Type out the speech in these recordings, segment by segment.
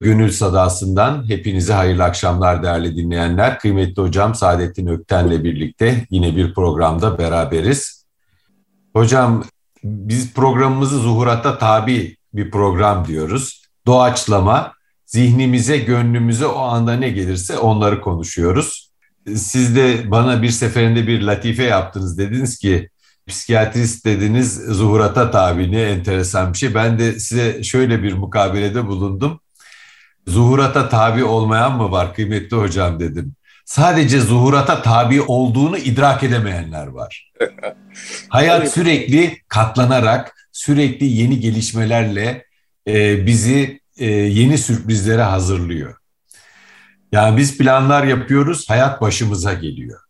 Gönül Sadası'ndan hepinize hayırlı akşamlar değerli dinleyenler. Kıymetli hocam Saadettin Ökten'le birlikte yine bir programda beraberiz. Hocam biz programımızı zuhurata tabi bir program diyoruz. Doğaçlama, zihnimize, gönlümüze o anda ne gelirse onları konuşuyoruz. Siz de bana bir seferinde bir latife yaptınız. Dediniz ki psikiyatrist dediniz zuhurata tabi ne enteresan bir şey. Ben de size şöyle bir mukabelede bulundum zuhurata tabi olmayan mı var kıymetli hocam dedim. Sadece zuhurata tabi olduğunu idrak edemeyenler var. Hayat sürekli katlanarak, sürekli yeni gelişmelerle e, bizi e, yeni sürprizlere hazırlıyor. Yani biz planlar yapıyoruz, hayat başımıza geliyor.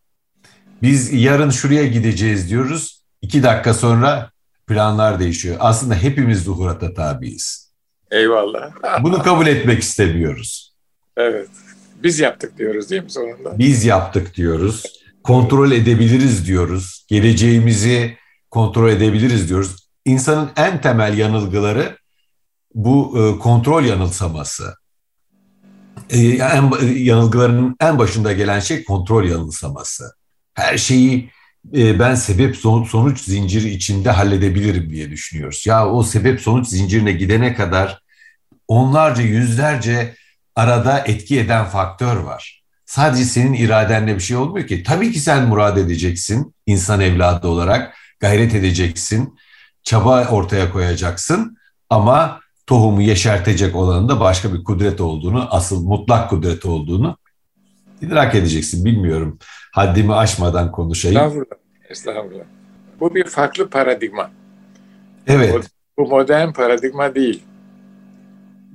Biz yarın şuraya gideceğiz diyoruz, iki dakika sonra planlar değişiyor. Aslında hepimiz zuhurata tabiiz. Eyvallah. Bunu kabul etmek istemiyoruz. Evet. Biz yaptık diyoruz değil mi sonunda? Biz yaptık diyoruz. Kontrol edebiliriz diyoruz. Geleceğimizi kontrol edebiliriz diyoruz. İnsanın en temel yanılgıları bu e, kontrol yanılsaması. E, en, yanılgılarının en başında gelen şey kontrol yanılsaması. Her şeyi e, ben sebep sonuç zinciri içinde halledebilirim diye düşünüyoruz. Ya o sebep sonuç zincirine gidene kadar onlarca yüzlerce arada etki eden faktör var. Sadece senin iradenle bir şey olmuyor ki. Tabii ki sen murad edeceksin insan evladı olarak, gayret edeceksin, çaba ortaya koyacaksın ama tohumu yeşertecek olanın da başka bir kudret olduğunu, asıl mutlak kudret olduğunu idrak edeceksin. Bilmiyorum. Haddimi aşmadan konuşayım. Estağfurullah. Estağfurullah. Bu bir farklı paradigma. Evet. Bu modern paradigma değil.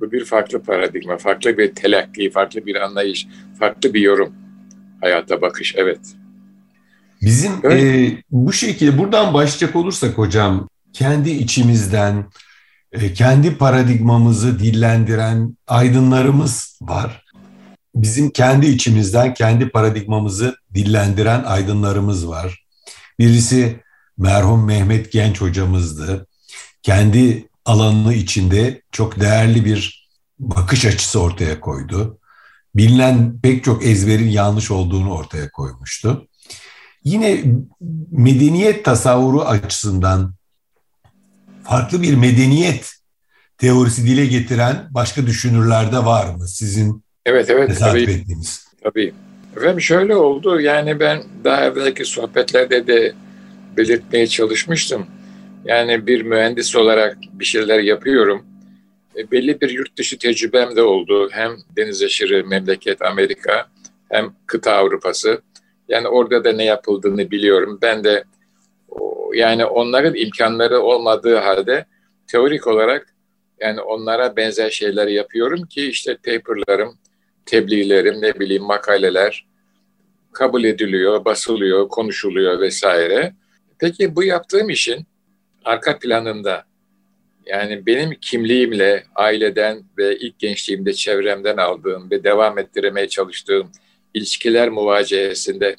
Bu bir farklı paradigma, farklı bir telakki, farklı bir anlayış, farklı bir yorum. Hayata bakış, evet. Bizim evet. E, bu şekilde buradan başlayacak olursak hocam, kendi içimizden, e, kendi paradigmamızı dillendiren aydınlarımız var. Bizim kendi içimizden kendi paradigmamızı dillendiren aydınlarımız var. Birisi merhum Mehmet Genç hocamızdı. Kendi alanı içinde çok değerli bir bakış açısı ortaya koydu. Bilinen pek çok ezberin yanlış olduğunu ortaya koymuştu. Yine medeniyet tasavvuru açısından farklı bir medeniyet teorisi dile getiren başka düşünürler de var mı sizin Evet evet tabii. Ettiğiniz? Tabii. Efendim şöyle oldu yani ben daha evvelki sohbetlerde de belirtmeye çalışmıştım. Yani bir mühendis olarak bir şeyler yapıyorum. E, belli bir yurt dışı tecrübem de oldu. Hem deniz aşırı memleket Amerika hem kıta Avrupa'sı. Yani orada da ne yapıldığını biliyorum. Ben de yani onların imkanları olmadığı halde teorik olarak yani onlara benzer şeyler yapıyorum ki işte paperlarım, tebliğlerim, ne bileyim makaleler kabul ediliyor, basılıyor, konuşuluyor vesaire. Peki bu yaptığım işin arka planında yani benim kimliğimle aileden ve ilk gençliğimde çevremden aldığım ve devam ettirmeye çalıştığım ilişkiler muvaciyesinde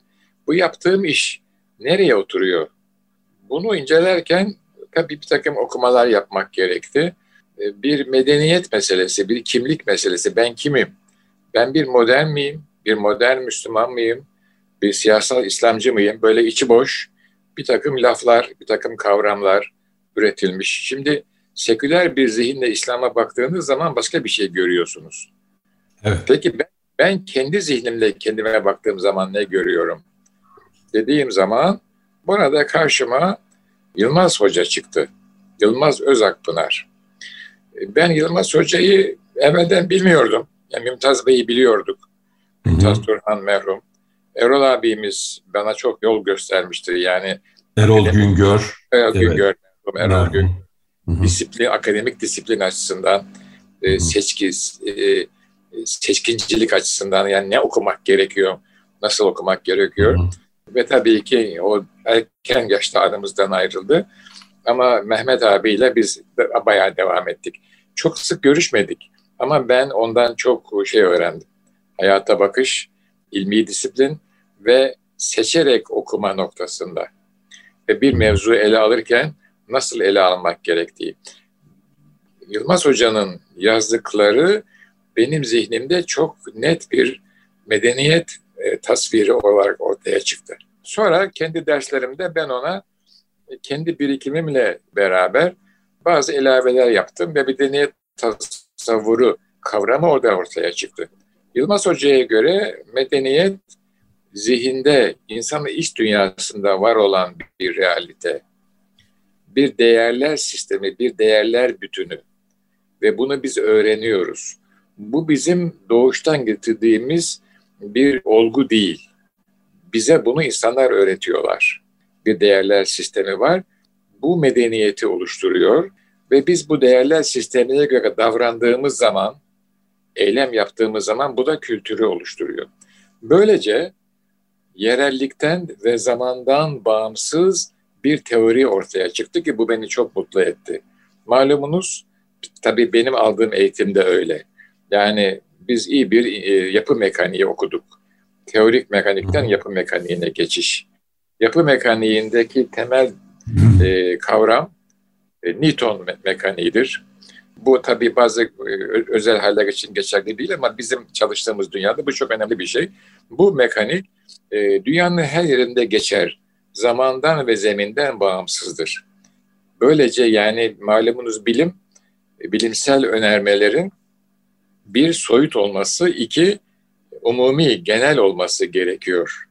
bu yaptığım iş nereye oturuyor? Bunu incelerken tabii bir takım okumalar yapmak gerekti. Ee, bir medeniyet meselesi, bir kimlik meselesi. Ben kimim? Ben bir modern miyim? Bir modern Müslüman mıyım? Bir siyasal İslamcı mıyım? Böyle içi boş bir takım laflar, bir takım kavramlar üretilmiş. Şimdi seküler bir zihinle İslam'a baktığınız zaman başka bir şey görüyorsunuz. Evet. Peki ben, ben kendi zihnimle kendime baktığım zaman ne görüyorum? Dediğim zaman burada karşıma Yılmaz Hoca çıktı. Yılmaz Özakpınar. Ben Yılmaz Hoca'yı evvelden bilmiyordum. Yani Mümtaz Bey'i biliyorduk. Mümtaz Turhan merhum. Erol abimiz bana çok yol göstermiştir. Yani Erol Güngör. Erol evet. Güngör. Erol Gün. Disiplin, akademik disiplin açısından, e, seçki, e, seçkincilik açısından yani ne okumak gerekiyor, nasıl okumak gerekiyor. Hı hı. Ve tabii ki o erken yaşta aramızdan ayrıldı. Ama Mehmet abiyle biz bayağı devam ettik. Çok sık görüşmedik. Ama ben ondan çok şey öğrendim. Hayata bakış, ilmi disiplin ve seçerek okuma noktasında. Ve bir mevzu ele alırken nasıl ele almak gerektiği. Yılmaz Hoca'nın yazdıkları benim zihnimde çok net bir medeniyet e, tasviri olarak ortaya çıktı. Sonra kendi derslerimde ben ona e, kendi birikimimle beraber bazı ilaveler yaptım ve medeniyet tasavvuru kavramı orada ortaya çıktı. Yılmaz Hoca'ya göre medeniyet zihinde, insanın iç dünyasında var olan bir realite, bir değerler sistemi, bir değerler bütünü ve bunu biz öğreniyoruz. Bu bizim doğuştan getirdiğimiz bir olgu değil. Bize bunu insanlar öğretiyorlar. Bir değerler sistemi var. Bu medeniyeti oluşturuyor ve biz bu değerler sistemine göre davrandığımız zaman, eylem yaptığımız zaman bu da kültürü oluşturuyor. Böylece yerellikten ve zamandan bağımsız bir teori ortaya çıktı ki bu beni çok mutlu etti. Malumunuz tabii benim aldığım eğitimde öyle. Yani biz iyi bir e, yapı mekaniği okuduk. Teorik mekanikten yapı mekaniğine geçiş. Yapı mekaniğindeki temel e, kavram e, Newton me- mekaniğidir. Bu tabii bazı e, özel haller için geçerli değil ama bizim çalıştığımız dünyada bu çok önemli bir şey. Bu mekanik e, dünyanın her yerinde geçer. Zamandan ve zeminden bağımsızdır. Böylece yani malumunuz bilim, e, bilimsel önermelerin bir soyut olması, iki umumi, genel olması gerekiyor.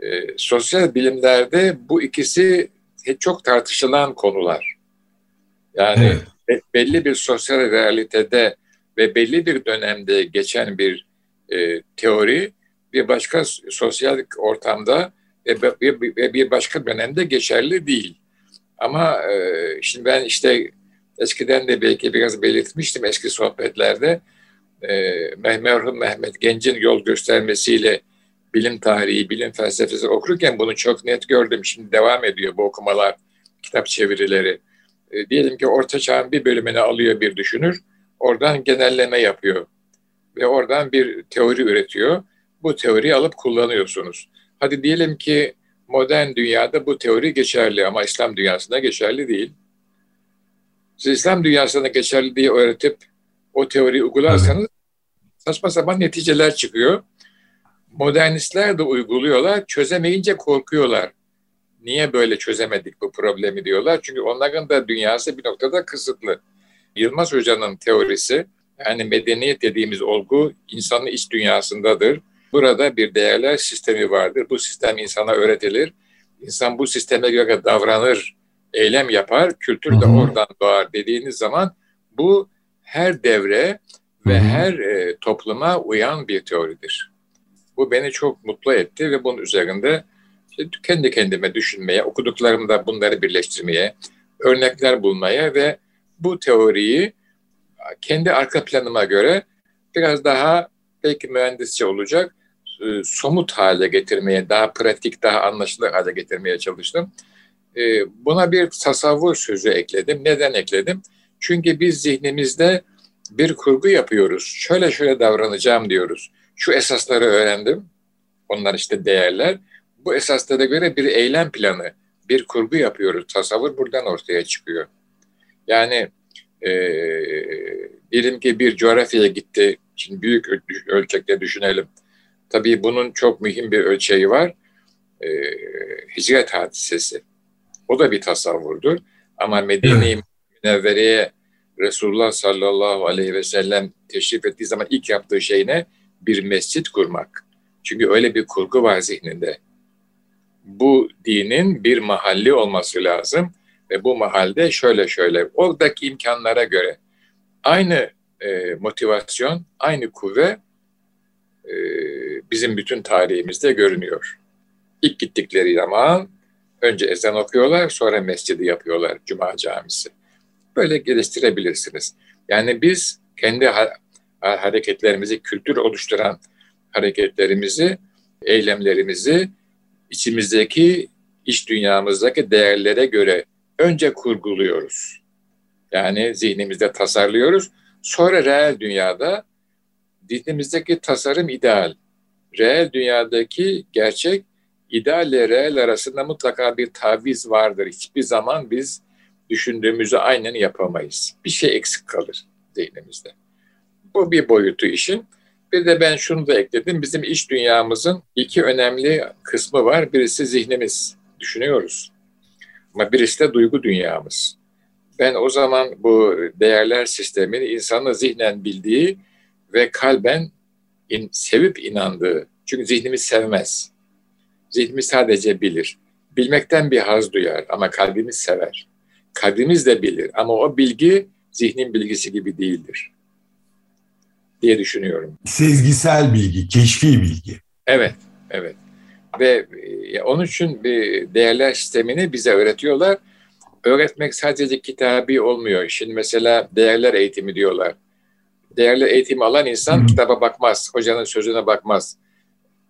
E, sosyal bilimlerde bu ikisi çok tartışılan konular. Yani evet. belli bir sosyal realitede ve belli bir dönemde geçen bir e, teori bir başka sosyal ortamda ve bir başka dönemde geçerli değil. Ama e, şimdi ben işte eskiden de belki biraz belirtmiştim eski sohbetlerde e, merhum Mehmet Genc'in yol göstermesiyle bilim tarihi, bilim felsefesi okurken bunu çok net gördüm. Şimdi devam ediyor bu okumalar, kitap çevirileri. E, diyelim ki Orta Çağ'ın bir bölümünü alıyor bir düşünür, oradan genelleme yapıyor ve oradan bir teori üretiyor bu teoriyi alıp kullanıyorsunuz. Hadi diyelim ki modern dünyada bu teori geçerli ama İslam dünyasında geçerli değil. Siz İslam dünyasında geçerli diye öğretip o teoriyi uygularsanız evet. saçma sapan neticeler çıkıyor. Modernistler de uyguluyorlar, çözemeyince korkuyorlar. Niye böyle çözemedik bu problemi diyorlar. Çünkü onların da dünyası bir noktada kısıtlı. Yılmaz Hoca'nın teorisi, yani medeniyet dediğimiz olgu insanın iç dünyasındadır Burada bir değerler sistemi vardır. Bu sistem insana öğretilir. İnsan bu sisteme göre davranır, eylem yapar, kültür de oradan doğar dediğiniz zaman bu her devre ve her e, topluma uyan bir teoridir. Bu beni çok mutlu etti ve bunun üzerinde işte kendi kendime düşünmeye, okuduklarımda bunları birleştirmeye, örnekler bulmaya ve bu teoriyi kendi arka planıma göre biraz daha belki mühendisçe olacak e, somut hale getirmeye, daha pratik, daha anlaşılır hale getirmeye çalıştım. E, buna bir tasavvur sözü ekledim. Neden ekledim? Çünkü biz zihnimizde bir kurgu yapıyoruz. Şöyle şöyle davranacağım diyoruz. Şu esasları öğrendim. Onlar işte değerler. Bu esaslara göre bir eylem planı, bir kurgu yapıyoruz. Tasavvur buradan ortaya çıkıyor. Yani e, diyelim ki bir coğrafyaya gitti. Şimdi büyük ölçekte düşünelim Tabii bunun çok mühim bir ölçeği var. E, hicret hadisesi. O da bir tasavvurdur. Ama Medine-i. Münevvere'ye Resulullah sallallahu aleyhi ve sellem teşrif ettiği zaman ilk yaptığı şey ne? Bir mescit kurmak. Çünkü öyle bir kurgu var zihninde. Bu dinin bir mahalli olması lazım ve bu mahalde şöyle şöyle oradaki imkanlara göre aynı e, motivasyon, aynı kuvve e, bizim bütün tarihimizde görünüyor. İlk gittikleri zaman önce ezan okuyorlar, sonra mescidi yapıyorlar, cuma camisi. Böyle geliştirebilirsiniz. Yani biz kendi hareketlerimizi, kültür oluşturan hareketlerimizi, eylemlerimizi içimizdeki, iç dünyamızdaki değerlere göre önce kurguluyoruz. Yani zihnimizde tasarlıyoruz. Sonra reel dünyada zihnimizdeki tasarım ideal reel dünyadaki gerçek idealle reel arasında mutlaka bir taviz vardır. Hiçbir zaman biz düşündüğümüzü aynen yapamayız. Bir şey eksik kalır zihnimizde. Bu bir boyutu işin. Bir de ben şunu da ekledim. Bizim iş dünyamızın iki önemli kısmı var. Birisi zihnimiz. Düşünüyoruz. Ama birisi de duygu dünyamız. Ben o zaman bu değerler sistemini insanın zihnen bildiği ve kalben in, sevip inandığı. Çünkü zihnimiz sevmez. Zihnimiz sadece bilir. Bilmekten bir haz duyar ama kalbimiz sever. Kalbimiz de bilir ama o bilgi zihnin bilgisi gibi değildir diye düşünüyorum. Sezgisel bilgi, keşfi bilgi. Evet, evet. Ve e, onun için bir değerler sistemini bize öğretiyorlar. Öğretmek sadece kitabi olmuyor. Şimdi mesela değerler eğitimi diyorlar. Değerler eğitimi alan insan kitaba bakmaz, hocanın sözüne bakmaz.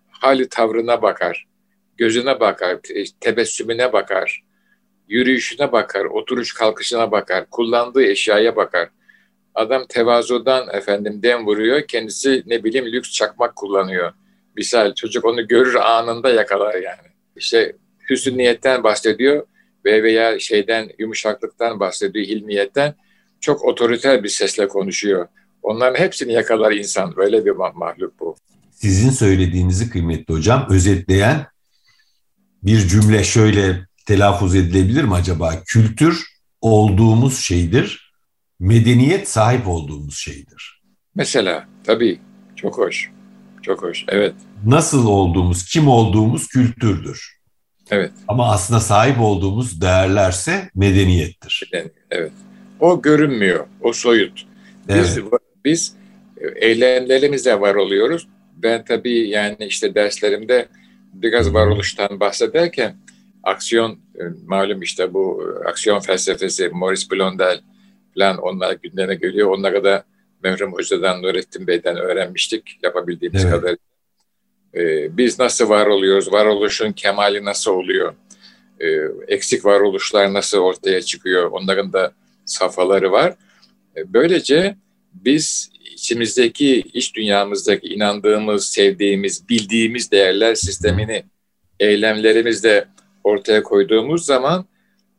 Hali tavrına bakar, gözüne bakar, tebessümüne bakar, yürüyüşüne bakar, oturuş kalkışına bakar, kullandığı eşyaya bakar. Adam tevazudan efendim dem vuruyor, kendisi ne bileyim lüks çakmak kullanıyor. Misal çocuk onu görür anında yakalar yani. İşte hüsnü niyetten bahsediyor ve veya şeyden yumuşaklıktan bahsediyor, hilmiyetten. Çok otoriter bir sesle konuşuyor. Onların hepsini yakalar insan. Böyle bir mahluk bu. Sizin söylediğinizi kıymetli hocam özetleyen bir cümle şöyle telaffuz edilebilir mi acaba? Kültür olduğumuz şeydir, medeniyet sahip olduğumuz şeydir. Mesela tabii çok hoş. Çok hoş. Evet. Nasıl olduğumuz, kim olduğumuz kültürdür. Evet. Ama aslında sahip olduğumuz değerlerse medeniyettir. Evet. O görünmüyor. O soyut. Biz, evet. Biz eylemlerimizle var oluyoruz. Ben tabii yani işte derslerimde biraz varoluştan bahsederken aksiyon e, malum işte bu aksiyon felsefesi Maurice Blondel falan onlar gündeme geliyor. Onlara da Mevrim Hoca'dan, Nurettin Bey'den öğrenmiştik yapabildiğimiz evet. kadar. Ee, biz nasıl var oluyoruz? Varoluşun kemali nasıl oluyor? Ee, eksik varoluşlar nasıl ortaya çıkıyor? Onların da safhaları var. Böylece biz içimizdeki, iç dünyamızdaki inandığımız, sevdiğimiz, bildiğimiz değerler sistemini eylemlerimizde ortaya koyduğumuz zaman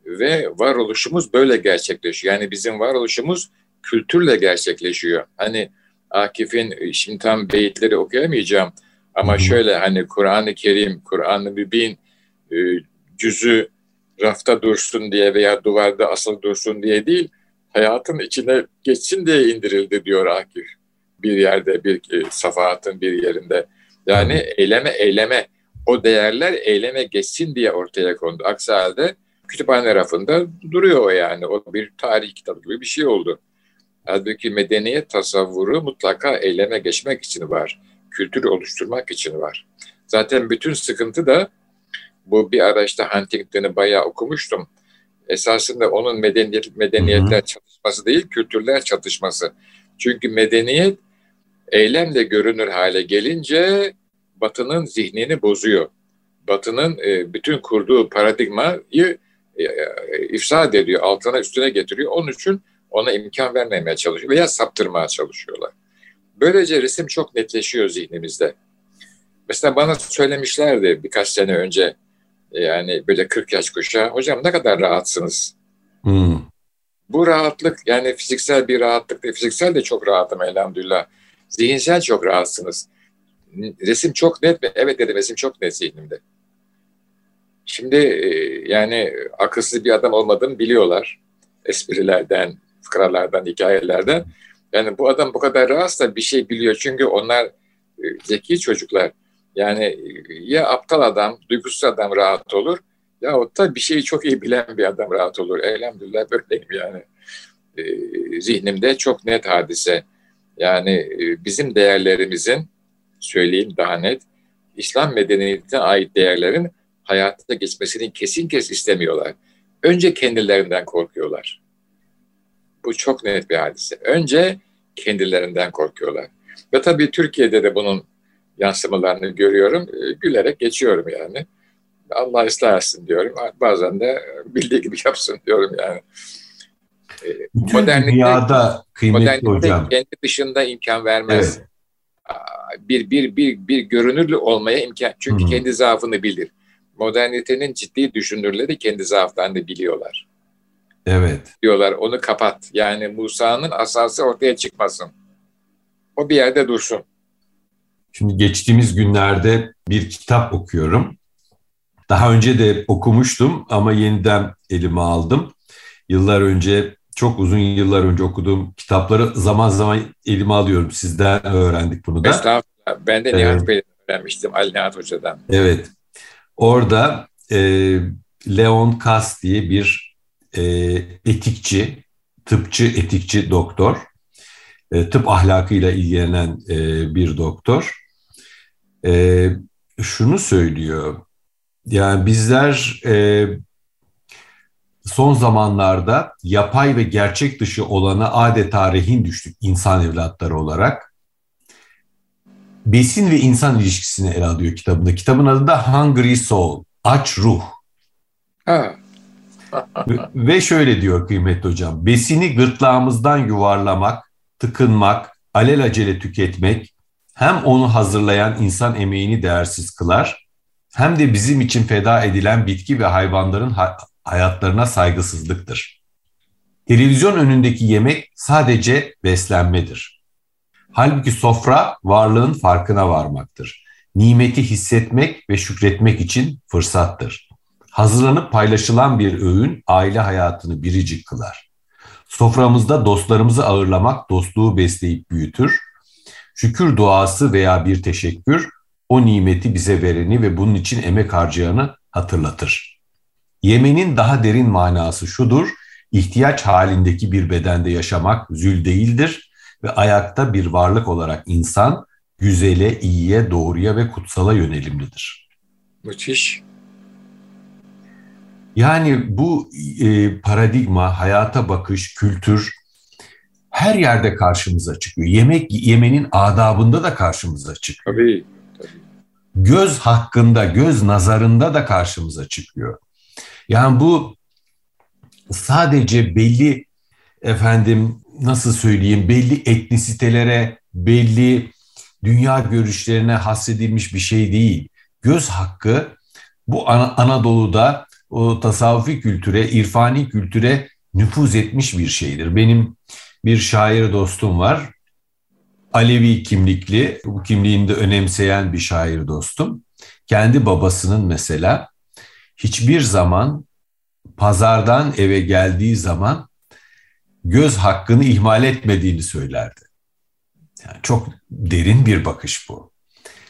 ve varoluşumuz böyle gerçekleşiyor. Yani bizim varoluşumuz kültürle gerçekleşiyor. Hani Akif'in şimdi tam beyitleri okuyamayacağım ama şöyle hani Kur'an-ı Kerim, Kur'an-ı Mübin e, cüzü rafta dursun diye veya duvarda asıl dursun diye değil, hayatın içine geçsin diye indirildi diyor Akif. Bir yerde, bir e, safahatın bir yerinde. Yani eyleme eyleme, o değerler eyleme geçsin diye ortaya kondu. Aksi halde kütüphane rafında duruyor o yani. O bir tarih kitabı gibi bir şey oldu. Halbuki medeniyet tasavvuru mutlaka eyleme geçmek için var. Kültür oluşturmak için var. Zaten bütün sıkıntı da bu bir ara işte Huntington'ı bayağı okumuştum. Esasında onun medeniyet, medeniyetler çatışması değil, kültürler çatışması. Çünkü medeniyet eylemle görünür hale gelince Batı'nın zihnini bozuyor. Batı'nın e, bütün kurduğu paradigmayı e, e, ifsad ediyor, altına üstüne getiriyor. Onun için ona imkan vermemeye çalışıyor veya saptırmaya çalışıyorlar. Böylece resim çok netleşiyor zihnimizde. Mesela bana söylemişlerdi birkaç sene önce yani böyle 40 yaş kuşağı. Hocam ne kadar rahatsınız? Hmm. Bu rahatlık yani fiziksel bir rahatlık değil. Fiziksel de çok rahatım elhamdülillah. Zihinsel çok rahatsınız. Resim çok net mi? Evet dedim resim çok net zihnimde. Şimdi yani akılsız bir adam olmadığımı biliyorlar. Esprilerden, fıkralardan, hikayelerden. Yani bu adam bu kadar rahatsa bir şey biliyor. Çünkü onlar e, zeki çocuklar. Yani ya aptal adam, duygusuz adam rahat olur ya da bir şeyi çok iyi bilen bir adam rahat olur. Elhamdülillah böyleyim yani. E, zihnimde çok net hadise. Yani e, bizim değerlerimizin, söyleyeyim daha net, İslam medeniyetine ait değerlerin hayata geçmesini kesin kes istemiyorlar. Önce kendilerinden korkuyorlar. Bu çok net bir hadise. Önce kendilerinden korkuyorlar. Ve tabii Türkiye'de de bunun yansımalarını görüyorum. E, gülerek geçiyorum yani. Allah ıslah etsin diyorum. Bazen de bildiği gibi yapsın diyorum yani. E, Bütün modernite, dünyada kıymetli hocam. kendi dışında imkan vermez. Evet. Bir, bir, bir, bir görünürlü olmaya imkan. Çünkü Hı-hı. kendi zaafını bilir. Modernitenin ciddi düşünürleri kendi zaaflarını biliyorlar. Evet. Diyorlar onu kapat. Yani Musa'nın asası ortaya çıkmasın. O bir yerde dursun. Şimdi geçtiğimiz günlerde bir kitap okuyorum. Daha önce de okumuştum ama yeniden elime aldım. Yıllar önce, çok uzun yıllar önce okuduğum kitapları zaman zaman elime alıyorum. Sizden öğrendik bunu da. Estağfurullah. Ben de Nihat evet. Bey'den öğrenmiştim, Ali Nihat Hoca'dan. Evet. Orada e, Leon Kass diye bir e, etikçi, tıpçı, etikçi doktor, e, tıp ahlakıyla ilgilenen e, bir doktor. E, şunu söylüyor, yani bizler e, son zamanlarda yapay ve gerçek dışı olana adeta rehin düştük insan evlatları olarak. Besin ve insan ilişkisini ele alıyor kitabında. Kitabın adı da Hungry Soul, aç ruh. Ha. ve şöyle diyor kıymetli hocam, besini gırtlağımızdan yuvarlamak, tıkınmak, alelacele tüketmek hem onu hazırlayan insan emeğini değersiz kılar hem de bizim için feda edilen bitki ve hayvanların hayatlarına saygısızlıktır. Televizyon önündeki yemek sadece beslenmedir. Halbuki sofra varlığın farkına varmaktır. Nimeti hissetmek ve şükretmek için fırsattır. Hazırlanıp paylaşılan bir öğün aile hayatını biricik kılar. Soframızda dostlarımızı ağırlamak dostluğu besleyip büyütür. Şükür duası veya bir teşekkür o nimeti bize vereni ve bunun için emek harcayanı hatırlatır. Yemenin daha derin manası şudur, ihtiyaç halindeki bir bedende yaşamak zül değildir ve ayakta bir varlık olarak insan güzele, iyiye, doğruya ve kutsala yönelimlidir. Müthiş. Yani bu e, paradigma, hayata bakış, kültür her yerde karşımıza çıkıyor. Yemek yemenin adabında da karşımıza çıkıyor. Tabii göz hakkında, göz nazarında da karşımıza çıkıyor. Yani bu sadece belli efendim nasıl söyleyeyim belli etnisitelere, belli dünya görüşlerine hasredilmiş bir şey değil. Göz hakkı bu Anadolu'da o tasavvufi kültüre, irfani kültüre nüfuz etmiş bir şeydir. Benim bir şair dostum var. Alevi kimlikli, bu kimliğini de önemseyen bir şair dostum. Kendi babasının mesela hiçbir zaman pazardan eve geldiği zaman göz hakkını ihmal etmediğini söylerdi. Yani çok derin bir bakış bu.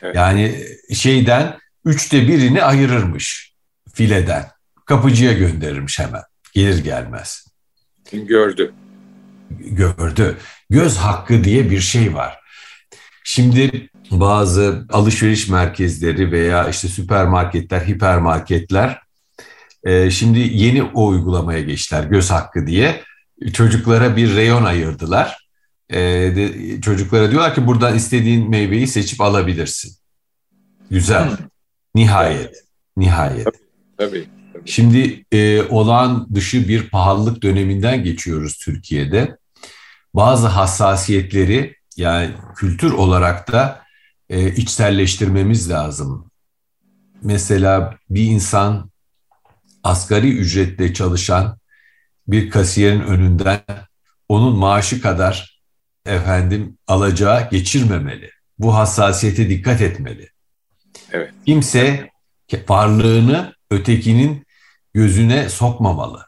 Evet. Yani şeyden üçte birini ayırırmış fileden. Kapıcıya gönderirmiş hemen. Gelir gelmez. Gördü. Gördü göz hakkı diye bir şey var. Şimdi bazı alışveriş merkezleri veya işte süpermarketler, hipermarketler e, şimdi yeni o uygulamaya geçtiler göz hakkı diye. Çocuklara bir reyon ayırdılar. E, çocuklara diyorlar ki buradan istediğin meyveyi seçip alabilirsin. Güzel. Nihayet. Nihayet. Tabii. tabii. Şimdi e, olağan dışı bir pahalılık döneminden geçiyoruz Türkiye'de bazı hassasiyetleri yani kültür olarak da e, içselleştirmemiz lazım. Mesela bir insan asgari ücretle çalışan bir kasiyerin önünden onun maaşı kadar efendim alacağı geçirmemeli. Bu hassasiyete dikkat etmeli. Evet. Kimse varlığını ötekinin gözüne sokmamalı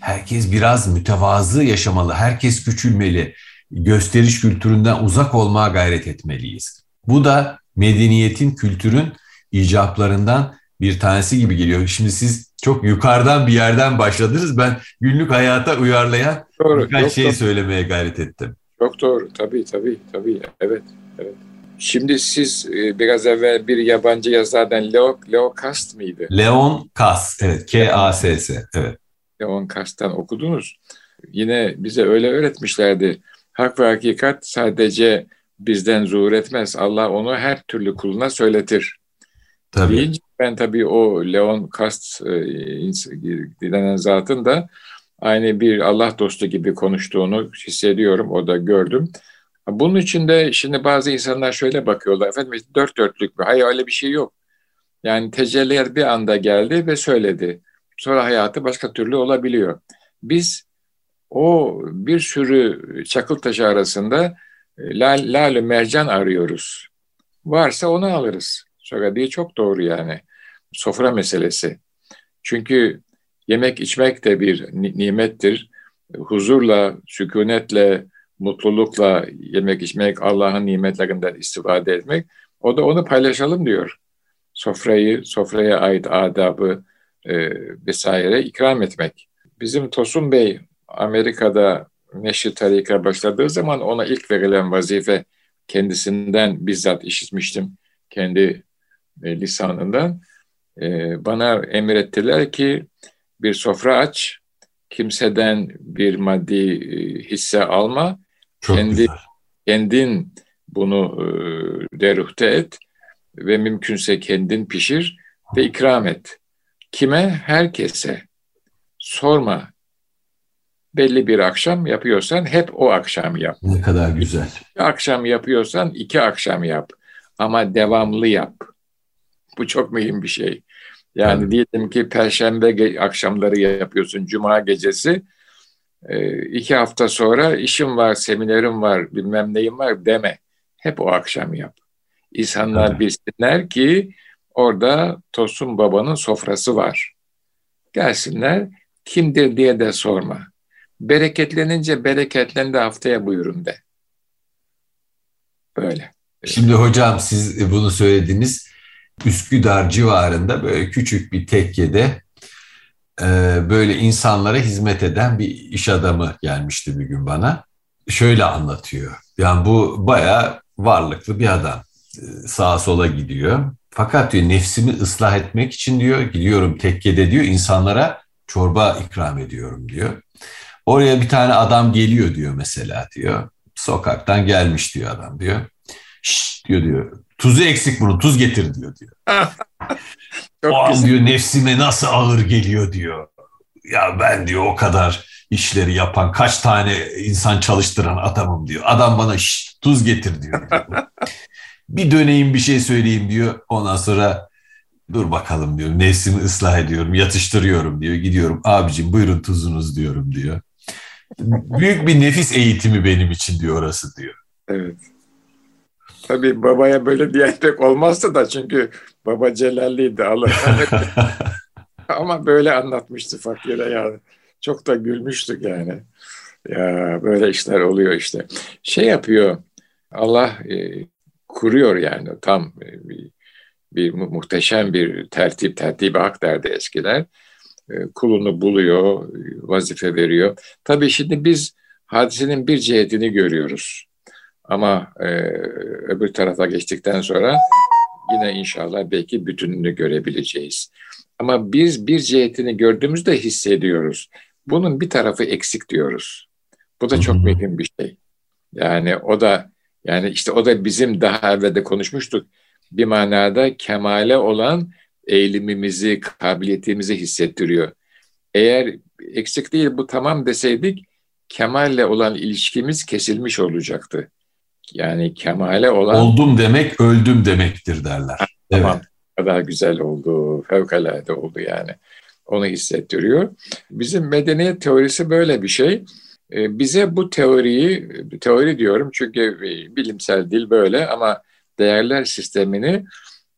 herkes biraz mütevazı yaşamalı, herkes küçülmeli, gösteriş kültüründen uzak olmaya gayret etmeliyiz. Bu da medeniyetin, kültürün icaplarından bir tanesi gibi geliyor. Şimdi siz çok yukarıdan bir yerden başladınız. Ben günlük hayata uyarlayan doğru, birkaç şey doğru. söylemeye gayret ettim. Çok doğru. Tabii tabii tabii. Evet. Evet. Şimdi siz e, biraz evvel bir yabancı yazardan Leo, Leo Kast mıydı? Leon Kast. Evet. K-A-S-S. Evet. Leon Kast'tan okudunuz. Yine bize öyle öğretmişlerdi. Hak ve hakikat sadece bizden zuhur etmez. Allah onu her türlü kuluna söyletir. Tabii. Deyince ben tabii o Leon Kast e, denen zatın da aynı bir Allah dostu gibi konuştuğunu hissediyorum. O da gördüm. Bunun için de şimdi bazı insanlar şöyle bakıyorlar. Efendim dört dörtlük mü? Hayır öyle bir şey yok. Yani tecelliyat bir anda geldi ve söyledi sonra hayatı başka türlü olabiliyor. Biz o bir sürü çakıl taşı arasında lal, lal mercan arıyoruz. Varsa onu alırız. Söylediği çok doğru yani. Sofra meselesi. Çünkü yemek içmek de bir nimettir. Huzurla, sükunetle, mutlulukla yemek içmek, Allah'ın nimetlerinden istifade etmek. O da onu paylaşalım diyor. Sofrayı, sofraya ait adabı e, vesaire ikram etmek. Bizim Tosun Bey Amerika'da Neşri Tarika başladığı zaman ona ilk verilen vazife kendisinden bizzat işitmiştim kendi e, lisanından. E, bana emrettiler ki bir sofra aç, kimseden bir maddi e, hisse alma, Çok kendi güzel. kendin bunu e, deruhte et ve mümkünse kendin pişir ve ikram et. Kime? Herkese. Sorma. Belli bir akşam yapıyorsan hep o akşam yap. Ne kadar güzel. Bir akşam yapıyorsan iki akşam yap. Ama devamlı yap. Bu çok mühim bir şey. Yani evet. diyelim ki perşembe akşamları yapıyorsun, cuma gecesi. E, iki hafta sonra işim var, seminerim var, bilmem neyim var deme. Hep o akşam yap. İnsanlar evet. bilsinler ki orada Tosun Baba'nın sofrası var. Gelsinler, kimdir diye de sorma. Bereketlenince bereketlendi haftaya buyurun de. Böyle. Şimdi hocam siz bunu söylediniz. Üsküdar civarında böyle küçük bir tekkede böyle insanlara hizmet eden bir iş adamı gelmişti bir gün bana. Şöyle anlatıyor. Yani bu bayağı varlıklı bir adam. E, sağa sola gidiyor. Fakat diyor nefsimi ıslah etmek için diyor gidiyorum tekkede diyor insanlara çorba ikram ediyorum diyor. Oraya bir tane adam geliyor diyor mesela diyor. Sokaktan gelmiş diyor adam diyor. Şşş diyor diyor. Tuzu eksik bunun tuz getir diyor diyor. o an diyor nefsime nasıl ağır geliyor diyor. Ya ben diyor o kadar işleri yapan kaç tane insan çalıştıran adamım diyor. Adam bana şşş tuz getir diyor. diyor. bir döneyim bir şey söyleyeyim diyor. Ondan sonra dur bakalım diyor. Nefsimi ıslah ediyorum, yatıştırıyorum diyor. Gidiyorum abicim buyurun tuzunuz diyorum diyor. Büyük bir nefis eğitimi benim için diyor orası diyor. Evet. Tabii babaya böyle diyen pek olmazdı da çünkü baba Celalliydi Allah Ama böyle anlatmıştı fakire yani. Çok da gülmüştük yani. Ya böyle işler oluyor işte. Şey yapıyor Allah e, kuruyor yani tam e, bir, bir muhteşem bir tertip tertibi hak derdi eskiler. E, kulunu buluyor, vazife veriyor. Tabii şimdi biz hadisenin bir cihetini görüyoruz. Ama e, öbür tarafa geçtikten sonra yine inşallah belki bütününü görebileceğiz. Ama biz bir cihetini gördüğümüzde hissediyoruz. Bunun bir tarafı eksik diyoruz. Bu da çok mühim bir şey. Yani o da yani işte o da bizim daha evvel de konuşmuştuk. Bir manada kemale olan eğilimimizi, kabiliyetimizi hissettiriyor. Eğer eksik değil bu tamam deseydik kemalle olan ilişkimiz kesilmiş olacaktı. Yani kemale olan... Oldum demek öldüm demektir derler. Tamam. Evet. kadar güzel oldu, fevkalade oldu yani. Onu hissettiriyor. Bizim medeniyet teorisi böyle bir şey. Ee, bize bu teoriyi, teori diyorum çünkü bilimsel dil böyle ama değerler sistemini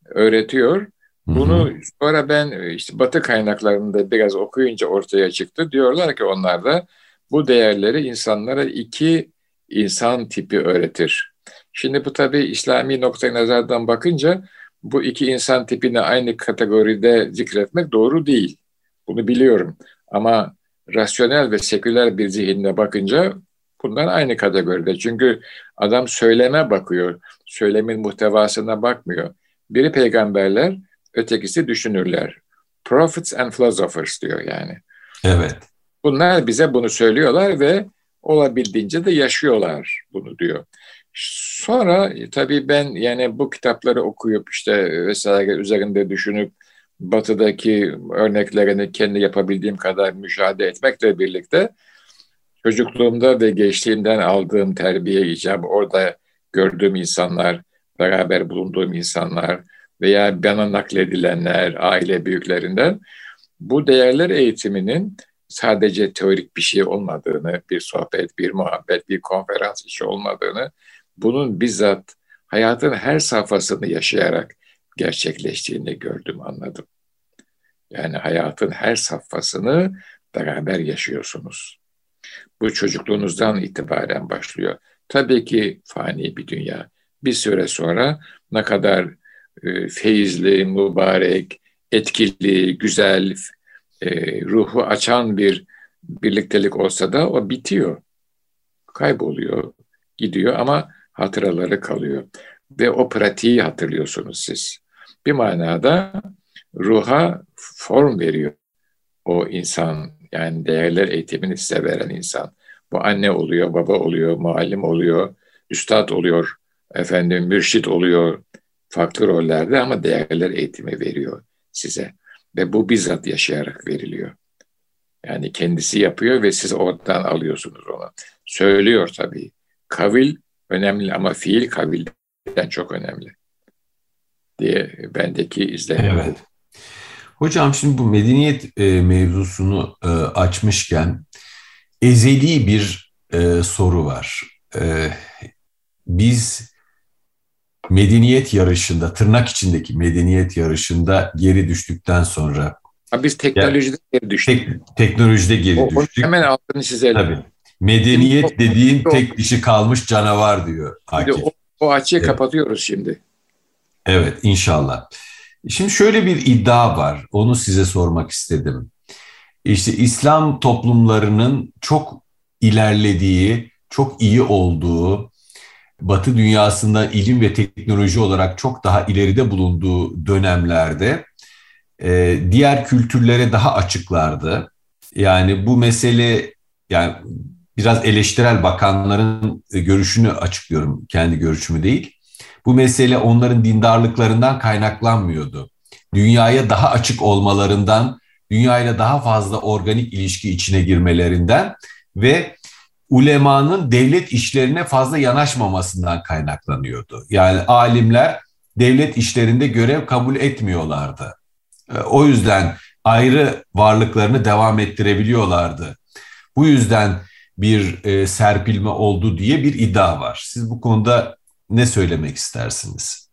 öğretiyor. Bunu sonra ben işte Batı kaynaklarında biraz okuyunca ortaya çıktı. Diyorlar ki onlar da bu değerleri insanlara iki insan tipi öğretir. Şimdi bu tabii İslami noktayı nazardan bakınca bu iki insan tipini aynı kategoride zikretmek doğru değil. Bunu biliyorum. Ama rasyonel ve seküler bir zihinle bakınca bunlar aynı kategoride. Çünkü adam söyleme bakıyor, söylemin muhtevasına bakmıyor. Biri peygamberler, ötekisi düşünürler. Prophets and philosophers diyor yani. Evet. Bunlar bize bunu söylüyorlar ve olabildiğince de yaşıyorlar bunu diyor. Sonra e, tabii ben yani bu kitapları okuyup işte vesaire üzerinde düşünüp batıdaki örneklerini kendi yapabildiğim kadar müşahede etmekle birlikte çocukluğumda ve gençliğimden aldığım terbiye icabı orada gördüğüm insanlar, beraber bulunduğum insanlar veya bana nakledilenler, aile büyüklerinden bu değerler eğitiminin sadece teorik bir şey olmadığını, bir sohbet, bir muhabbet, bir konferans işi olmadığını, bunun bizzat hayatın her safhasını yaşayarak gerçekleştiğini gördüm, anladım. Yani hayatın her safhasını beraber yaşıyorsunuz. Bu çocukluğunuzdan itibaren başlıyor. Tabii ki fani bir dünya. Bir süre sonra ne kadar e, feyizli, mübarek, etkili, güzel, e, ruhu açan bir birliktelik olsa da o bitiyor. Kayboluyor, gidiyor ama hatıraları kalıyor. Ve o pratiği hatırlıyorsunuz siz. Bir manada ruha form veriyor o insan. Yani değerler eğitimini size veren insan. Bu anne oluyor, baba oluyor, muallim oluyor, üstad oluyor, efendim mürşit oluyor. Farklı rollerde ama değerler eğitimi veriyor size. Ve bu bizzat yaşayarak veriliyor. Yani kendisi yapıyor ve siz oradan alıyorsunuz onu. Söylüyor tabii. Kavil önemli ama fiil kavilden çok önemli diye bendeki izlenim. Evet. Hocam şimdi bu medeniyet e, mevzusunu e, açmışken ezeli bir e, soru var. Biz medeniyet yarışında, tırnak içindeki medeniyet yarışında geri düştükten sonra... Ha, biz teknolojide yani, geri düştük. Tek, teknolojide geri o, düştük. Hemen altını çizelim. Tabii. Medeniyet dediğin tek dişi kalmış canavar diyor Akif. O, o açıyı evet. kapatıyoruz şimdi. Evet inşallah. Şimdi şöyle bir iddia var. Onu size sormak istedim. İşte İslam toplumlarının çok ilerlediği, çok iyi olduğu, Batı dünyasında ilim ve teknoloji olarak çok daha ileride bulunduğu dönemlerde e, diğer kültürlere daha açıklardı. Yani bu mesele yani biraz eleştirel bakanların görüşünü açıklıyorum, kendi görüşümü değil. Bu mesele onların dindarlıklarından kaynaklanmıyordu. Dünyaya daha açık olmalarından, dünyayla daha fazla organik ilişki içine girmelerinden ve ulemanın devlet işlerine fazla yanaşmamasından kaynaklanıyordu. Yani alimler devlet işlerinde görev kabul etmiyorlardı. E, o yüzden ayrı varlıklarını devam ettirebiliyorlardı. Bu yüzden bir e, serpilme oldu diye bir iddia var. Siz bu konuda ne söylemek istersiniz?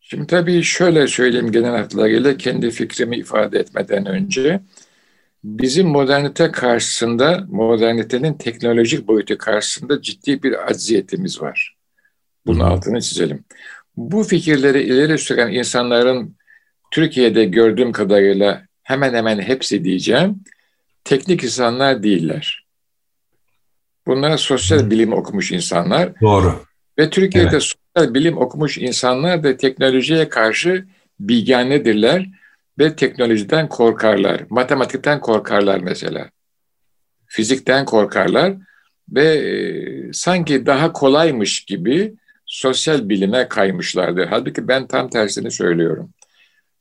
Şimdi tabii şöyle söyleyeyim genel hatlarıyla kendi fikrimi ifade etmeden önce. Bizim modernite karşısında, modernitenin teknolojik boyutu karşısında ciddi bir acziyetimiz var. Bunun Hı. altını çizelim. Bu fikirleri ileri süren insanların Türkiye'de gördüğüm kadarıyla hemen hemen hepsi diyeceğim, teknik insanlar değiller. Bunlar sosyal bilim okumuş insanlar. Doğru. Ve Türkiye'de evet. sosyal bilim okumuş insanlar da teknolojiye karşı bilgenedirler ve teknolojiden korkarlar. Matematikten korkarlar mesela. Fizikten korkarlar ve e, sanki daha kolaymış gibi sosyal bilime kaymışlardır. Halbuki ben tam tersini söylüyorum.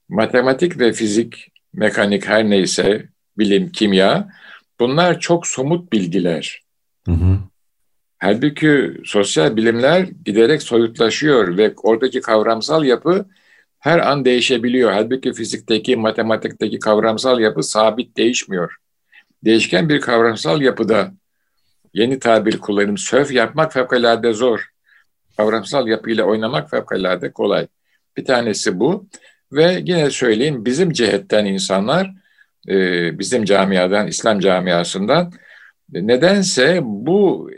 Matematik ve fizik, mekanik her neyse, bilim, kimya bunlar çok somut bilgiler. Hı hı. Halbuki sosyal bilimler giderek soyutlaşıyor ve oradaki kavramsal yapı her an değişebiliyor. Halbuki fizikteki, matematikteki kavramsal yapı sabit değişmiyor. Değişken bir kavramsal yapıda yeni tabir kullanım söf yapmak fevkalade zor. Kavramsal yapıyla oynamak fevkalade kolay. Bir tanesi bu. Ve yine söyleyeyim bizim cihetten insanlar, e, bizim camiadan, İslam camiasından nedense bu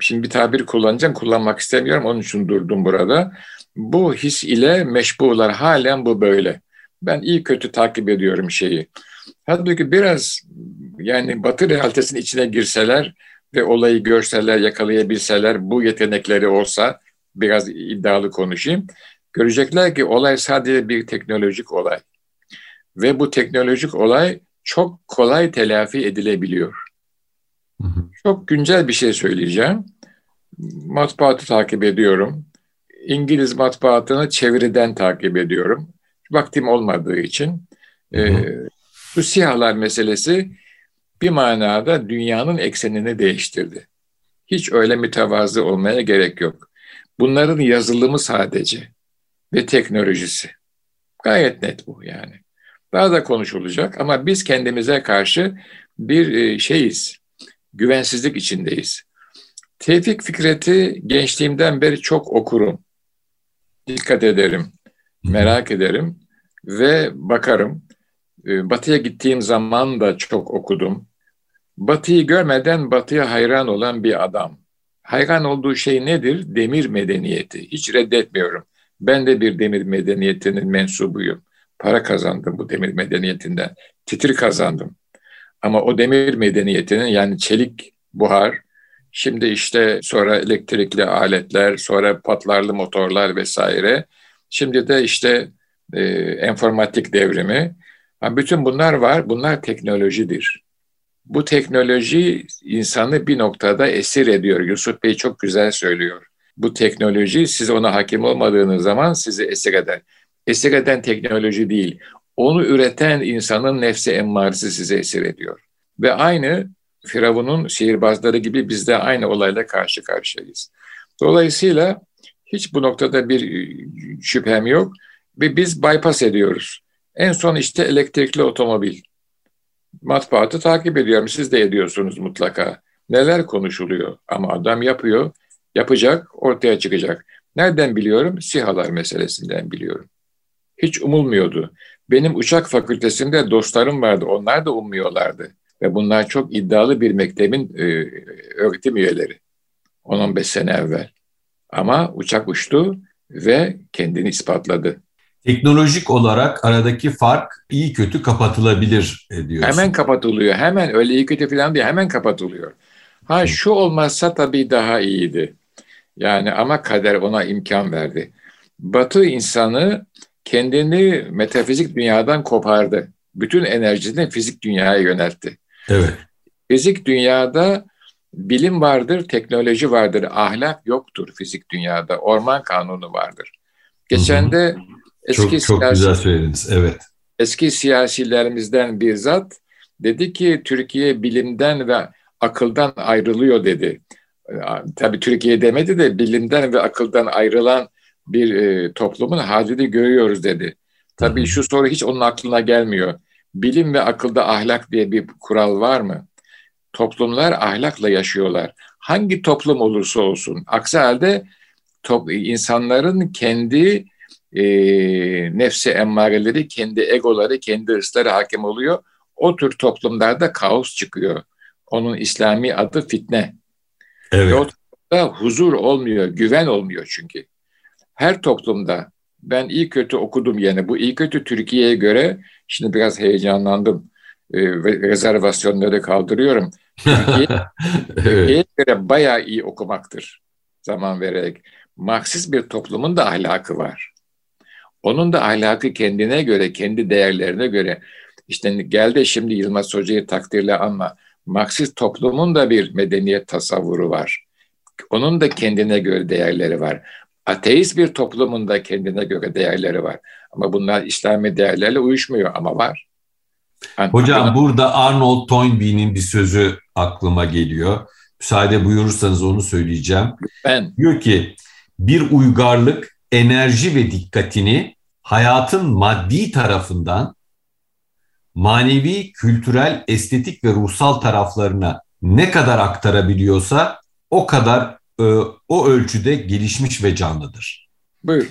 şimdi bir tabir kullanacağım, kullanmak istemiyorum. Onun için durdum burada. Bu his ile meşbular halen bu böyle. Ben iyi kötü takip ediyorum şeyi. Halbuki biraz yani batı realitesinin içine girseler ve olayı görseler, yakalayabilseler, bu yetenekleri olsa biraz iddialı konuşayım. Görecekler ki olay sadece bir teknolojik olay. Ve bu teknolojik olay çok kolay telafi edilebiliyor. Hı hı. Çok güncel bir şey söyleyeceğim. Matbaatı takip ediyorum. İngiliz matbaatını çeviriden takip ediyorum. Vaktim olmadığı için. E, bu siyahlar meselesi bir manada dünyanın eksenini değiştirdi. Hiç öyle mütevazı olmaya gerek yok. Bunların yazılımı sadece ve teknolojisi. Gayet net bu yani. Daha da konuşulacak ama biz kendimize karşı bir e, şeyiz güvensizlik içindeyiz. Tevfik Fikret'i gençliğimden beri çok okurum. Dikkat ederim, merak ederim ve bakarım. Ee, batı'ya gittiğim zaman da çok okudum. Batı'yı görmeden Batı'ya hayran olan bir adam. Hayran olduğu şey nedir? Demir medeniyeti. Hiç reddetmiyorum. Ben de bir demir medeniyetinin mensubuyum. Para kazandım bu demir medeniyetinden. Titir kazandım. Ama o demir medeniyetinin yani çelik buhar, şimdi işte sonra elektrikli aletler, sonra patlarlı motorlar vesaire. Şimdi de işte e, enformatik devrimi. Bütün bunlar var. Bunlar teknolojidir. Bu teknoloji insanı bir noktada esir ediyor. Yusuf Bey çok güzel söylüyor. Bu teknoloji siz ona hakim olmadığınız zaman sizi esir eder. Esir eden teknoloji değil. Onu üreten insanın nefsi emmaresi sizi esir ediyor. Ve aynı Firavun'un sihirbazları gibi biz de aynı olayla karşı karşıyayız. Dolayısıyla hiç bu noktada bir şüphem yok ve biz bypass ediyoruz. En son işte elektrikli otomobil. Matbaatı takip ediyorum. Siz de ediyorsunuz mutlaka. Neler konuşuluyor ama adam yapıyor, yapacak, ortaya çıkacak. Nereden biliyorum? SİHA'lar meselesinden biliyorum. Hiç umulmuyordu. Benim uçak fakültesinde dostlarım vardı. Onlar da ummuyorlardı. Ve bunlar çok iddialı bir mektebin e, öğretim üyeleri. 10-15 sene evvel. Ama uçak uçtu ve kendini ispatladı. Teknolojik olarak aradaki fark iyi kötü kapatılabilir e, diyorsun. Hemen kapatılıyor. Hemen öyle iyi kötü falan değil. Hemen kapatılıyor. Ha şu olmazsa tabii daha iyiydi. Yani ama kader ona imkan verdi. Batı insanı kendini metafizik dünyadan kopardı. Bütün enerjisini fizik dünyaya yöneltti. Evet. Fizik dünyada bilim vardır, teknoloji vardır, ahlak yoktur fizik dünyada. Orman kanunu vardır. Geçen de eski çok, çok güzel söylediniz. Evet. Eski siyasilerimizden bir zat dedi ki Türkiye bilimden ve akıldan ayrılıyor dedi. Tabii Türkiye demedi de bilimden ve akıldan ayrılan bir e, toplumun halini görüyoruz dedi. Tabii şu soru hiç onun aklına gelmiyor. Bilim ve akılda ahlak diye bir kural var mı? Toplumlar ahlakla yaşıyorlar. Hangi toplum olursa olsun. Aksi halde top, insanların kendi e, nefsi emmareleri, kendi egoları, kendi hırsları hakim oluyor. O tür toplumlarda kaos çıkıyor. Onun İslami adı fitne. Evet. Ve o toplumda huzur olmuyor, güven olmuyor çünkü. Her toplumda ben iyi kötü okudum yani bu iyi kötü Türkiye'ye göre şimdi biraz heyecanlandım e, ve rezervasyonları kaldırıyorum. Türkiye, Türkiye'ye göre bayağı iyi okumaktır zaman vererek. Marksist bir toplumun da ahlakı var. Onun da ahlakı kendine göre, kendi değerlerine göre. İşte gel de şimdi Yılmaz Hoca'yı takdirle anma. Marksist toplumun da bir medeniyet tasavvuru var. Onun da kendine göre değerleri var. Ateist bir toplumun da kendine göre değerleri var. Ama bunlar İslami değerlerle uyuşmuyor ama var. Yani Hocam burada Arnold Toynbee'nin bir sözü aklıma geliyor. Müsaade buyurursanız onu söyleyeceğim. Ben. Diyor ki bir uygarlık enerji ve dikkatini hayatın maddi tarafından manevi, kültürel, estetik ve ruhsal taraflarına ne kadar aktarabiliyorsa o kadar e, o ölçüde gelişmiş ve canlıdır. Buyur.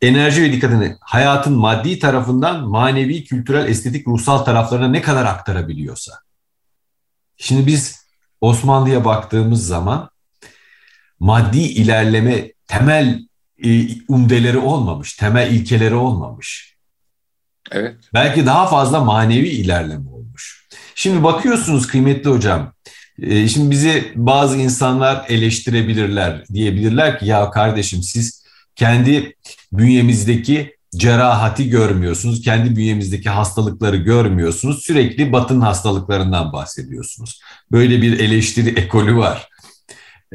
Enerji ve dikkatini hayatın maddi tarafından manevi, kültürel, estetik, ruhsal taraflarına ne kadar aktarabiliyorsa. Şimdi biz Osmanlı'ya baktığımız zaman maddi ilerleme temel e, umdeleri olmamış, temel ilkeleri olmamış. Evet. Belki daha fazla manevi ilerleme olmuş. Şimdi bakıyorsunuz kıymetli hocam, e, şimdi bizi bazı insanlar eleştirebilirler, diyebilirler ki ya kardeşim siz kendi bünyemizdeki cerahati görmüyorsunuz, kendi bünyemizdeki hastalıkları görmüyorsunuz, sürekli batın hastalıklarından bahsediyorsunuz. Böyle bir eleştiri ekolü var.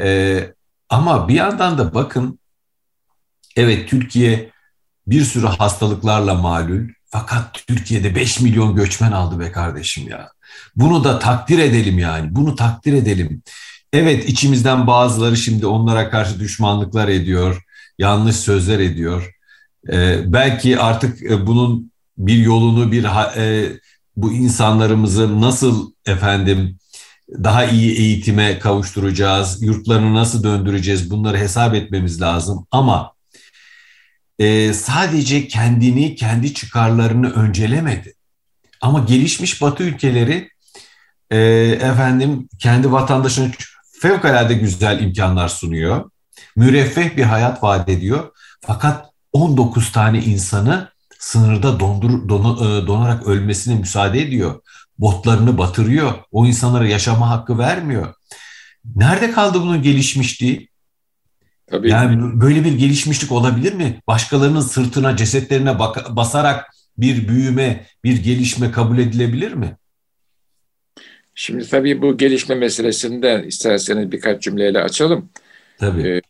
Ee, ama bir yandan da bakın Evet Türkiye bir sürü hastalıklarla malul fakat Türkiye'de 5 milyon göçmen aldı be kardeşim ya. Bunu da takdir edelim yani. Bunu takdir edelim. Evet içimizden bazıları şimdi onlara karşı düşmanlıklar ediyor, yanlış sözler ediyor. Ee, belki artık e, bunun bir yolunu, bir e, bu insanlarımızı nasıl efendim daha iyi eğitime kavuşturacağız, yurtlarını nasıl döndüreceğiz bunları hesap etmemiz lazım. Ama e, sadece kendini, kendi çıkarlarını öncelemedi. Ama gelişmiş Batı ülkeleri e, efendim kendi vatandaşına fevkalade güzel imkanlar sunuyor. Müreffeh bir hayat vaat ediyor. Fakat 19 tane insanı sınırda dondur, don, e, donarak ölmesine müsaade ediyor. Botlarını batırıyor. O insanlara yaşama hakkı vermiyor. Nerede kaldı bunun gelişmişliği? Tabii. Yani böyle bir gelişmişlik olabilir mi? Başkalarının sırtına, cesetlerine bak basarak bir büyüme, bir gelişme kabul edilebilir mi? Şimdi tabii bu gelişme meselesinde isterseniz birkaç cümleyle açalım. Tabii. Ee,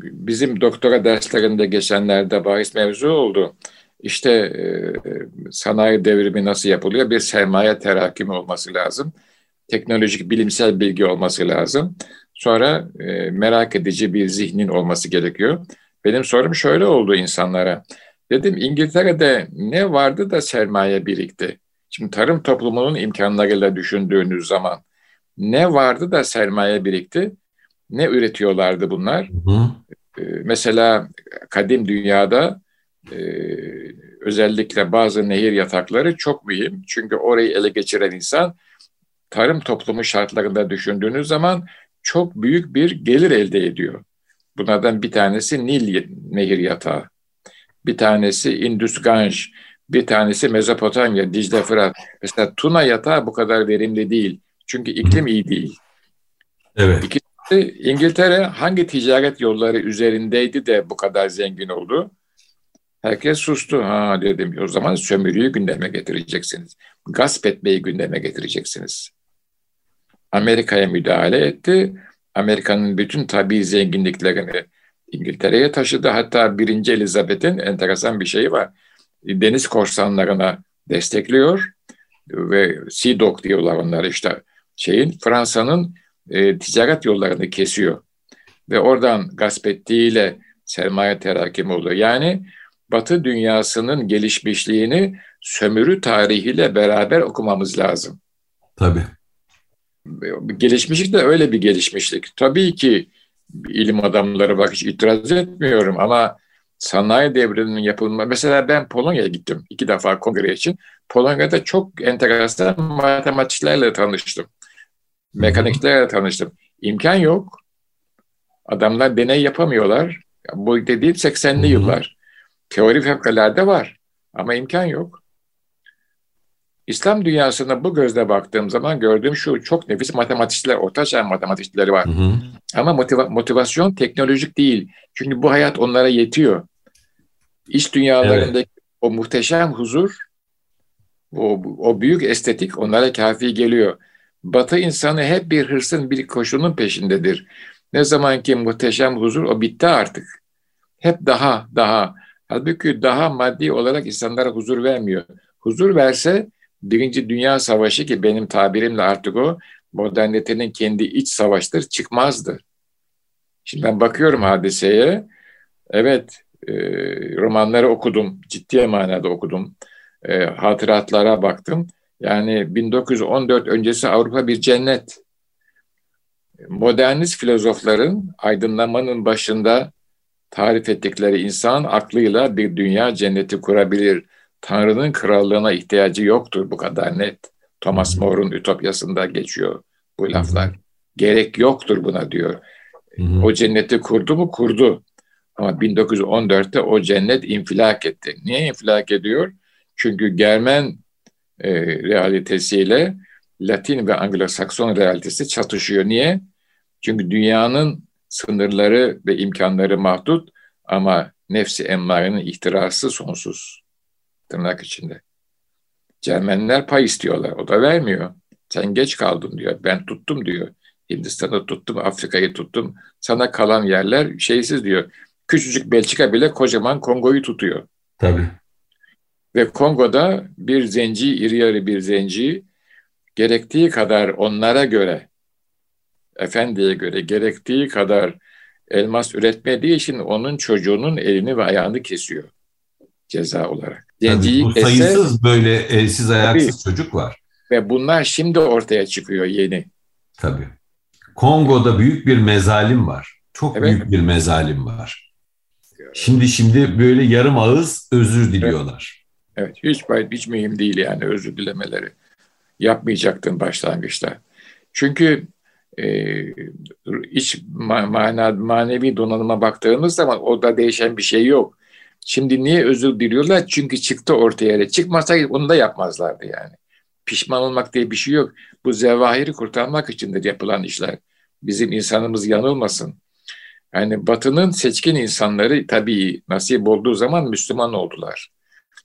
bizim doktora derslerinde geçenlerde bahis mevzu oldu. İşte e, sanayi devrimi nasıl yapılıyor? Bir sermaye terakimi olması lazım. Teknolojik, bilimsel bilgi olması lazım. Sonra e, merak edici bir zihnin olması gerekiyor. Benim sorum şöyle oldu insanlara. Dedim İngiltere'de ne vardı da sermaye birikti? Şimdi tarım toplumunun imkanlarıyla düşündüğünüz zaman ne vardı da sermaye birikti? Ne üretiyorlardı bunlar? Hı hı. Ee, mesela kadim dünyada e, özellikle bazı nehir yatakları çok mühim. Çünkü orayı ele geçiren insan tarım toplumu şartlarında düşündüğünüz zaman çok büyük bir gelir elde ediyor. Bunlardan bir tanesi Nil nehir yatağı, bir tanesi Indus Ganj, bir tanesi Mezopotamya, Dicle Fırat. Mesela Tuna yatağı bu kadar verimli değil. Çünkü iklim iyi değil. Evet. İkincisi İngiltere hangi ticaret yolları üzerindeydi de bu kadar zengin oldu? Herkes sustu. Ha dedim o zaman sömürüyü gündeme getireceksiniz. Gasp etmeyi gündeme getireceksiniz. Amerika'ya müdahale etti. Amerika'nın bütün tabi zenginliklerini İngiltere'ye taşıdı. Hatta 1. Elizabeth'in enteresan bir şeyi var. Deniz korsanlarına destekliyor ve Sea Dog diyorlar onlar işte şeyin Fransa'nın e, ticaret yollarını kesiyor ve oradan gasp ettiğiyle sermaye terakimi oluyor. Yani Batı dünyasının gelişmişliğini sömürü tarihiyle beraber okumamız lazım. Tabii. Gelişmişlik de öyle bir gelişmişlik. Tabii ki ilim adamları bak hiç itiraz etmiyorum ama sanayi devriminin yapılma mesela ben Polonya'ya gittim iki defa kongre için. Polonya'da çok enteresan matematiklerle tanıştım. Mekaniklerle tanıştım. İmkan yok. Adamlar deney yapamıyorlar. Bu dediğim 80'li yıllar. Teori fevkalade var ama imkan yok. İslam dünyasına bu gözle baktığım zaman gördüğüm şu çok nefis matematikçiler, orta çağ matematikçileri var. Hı hı. Ama motiva- motivasyon teknolojik değil. Çünkü bu hayat onlara yetiyor. İç dünyalarındaki evet. o muhteşem huzur, o, o büyük estetik onlara kafi geliyor. Batı insanı hep bir hırsın, bir koşulun peşindedir. Ne zaman ki muhteşem huzur o bitti artık. Hep daha, daha. Halbuki daha maddi olarak insanlara huzur vermiyor. Huzur verse Birinci Dünya Savaşı ki benim tabirimle artık o modernitenin kendi iç savaştır çıkmazdı. Şimdi ben bakıyorum hadiseye. Evet e, romanları okudum. Ciddi manada okudum. E, hatıratlara baktım. Yani 1914 öncesi Avrupa bir cennet. Modernist filozofların aydınlanmanın başında tarif ettikleri insan aklıyla bir dünya cenneti kurabilir Tanrı'nın krallığına ihtiyacı yoktur bu kadar net. Thomas More'un Ütopyası'nda geçiyor bu laflar. Gerek yoktur buna diyor. O cenneti kurdu mu? Kurdu. Ama 1914'te o cennet infilak etti. Niye infilak ediyor? Çünkü Germen e, realitesiyle Latin ve Anglo-Sakson realitesi çatışıyor. Niye? Çünkü dünyanın sınırları ve imkanları mahdut ama nefsi emmarenin ihtirası sonsuz tırnak içinde. Cermenler pay istiyorlar. O da vermiyor. Sen geç kaldın diyor. Ben tuttum diyor. Hindistan'ı tuttum, Afrika'yı tuttum. Sana kalan yerler şeysiz diyor. Küçücük Belçika bile kocaman Kongo'yu tutuyor. Tabii. Ve Kongo'da bir zenci, iri yarı bir zenci gerektiği kadar onlara göre, efendiye göre gerektiği kadar elmas üretmediği için onun çocuğunun elini ve ayağını kesiyor ceza olarak. Tabii, bu sayısız ese, böyle elsiz ayaksız tabii, çocuk var. Ve bunlar şimdi ortaya çıkıyor yeni. Tabii. Kongo'da büyük bir mezalim var. Çok evet. büyük bir mezalim var. Şimdi şimdi böyle yarım ağız özür diliyorlar. Evet, evet hiç, hiç mühim değil yani özür dilemeleri. Yapmayacaktın başlangıçta. Çünkü e, iç mana, manevi donanıma baktığımız zaman orada değişen bir şey yok. Şimdi niye özür diliyorlar? Çünkü çıktı ortaya. Çıkmasa onu da yapmazlardı yani. Pişman olmak diye bir şey yok. Bu zevahiri kurtarmak içindir yapılan işler. Bizim insanımız yanılmasın. Yani Batı'nın seçkin insanları tabii nasip olduğu zaman Müslüman oldular.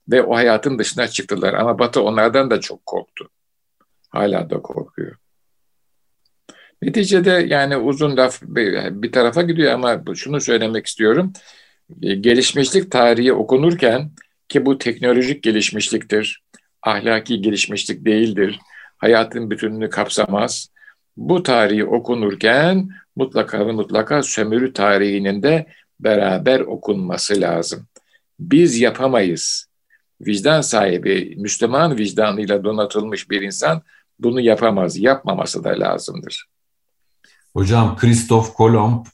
Ve o hayatın dışına çıktılar. Ama Batı onlardan da çok korktu. Hala da korkuyor. Neticede yani uzun laf bir tarafa gidiyor ama şunu söylemek istiyorum. E, gelişmişlik tarihi okunurken ki bu teknolojik gelişmişliktir, ahlaki gelişmişlik değildir, hayatın bütününü kapsamaz. Bu tarihi okunurken mutlaka ve mutlaka sömürü tarihinin de beraber okunması lazım. Biz yapamayız. Vicdan sahibi, Müslüman vicdanıyla donatılmış bir insan bunu yapamaz, yapmaması da lazımdır. Hocam Christoph Kolomb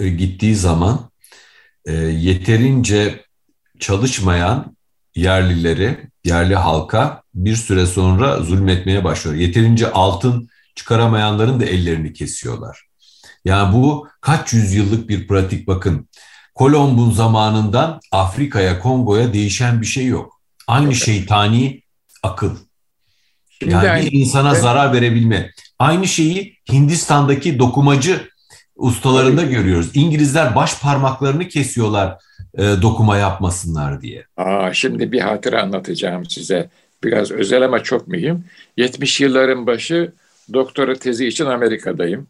gittiği zaman e, yeterince çalışmayan yerlileri, yerli halka bir süre sonra zulmetmeye başlıyor. Yeterince altın çıkaramayanların da ellerini kesiyorlar. Yani bu kaç yüzyıllık bir pratik bakın. Kolomb'un zamanından Afrika'ya, Kongo'ya değişen bir şey yok. Aynı şeytani akıl. Yani bir insana zarar verebilme. Aynı şeyi Hindistan'daki dokumacı ustalarında görüyoruz. İngilizler baş parmaklarını kesiyorlar e, dokuma yapmasınlar diye. Aa, şimdi bir hatıra anlatacağım size. Biraz özel ama çok mühim. 70 yılların başı doktora tezi için Amerika'dayım.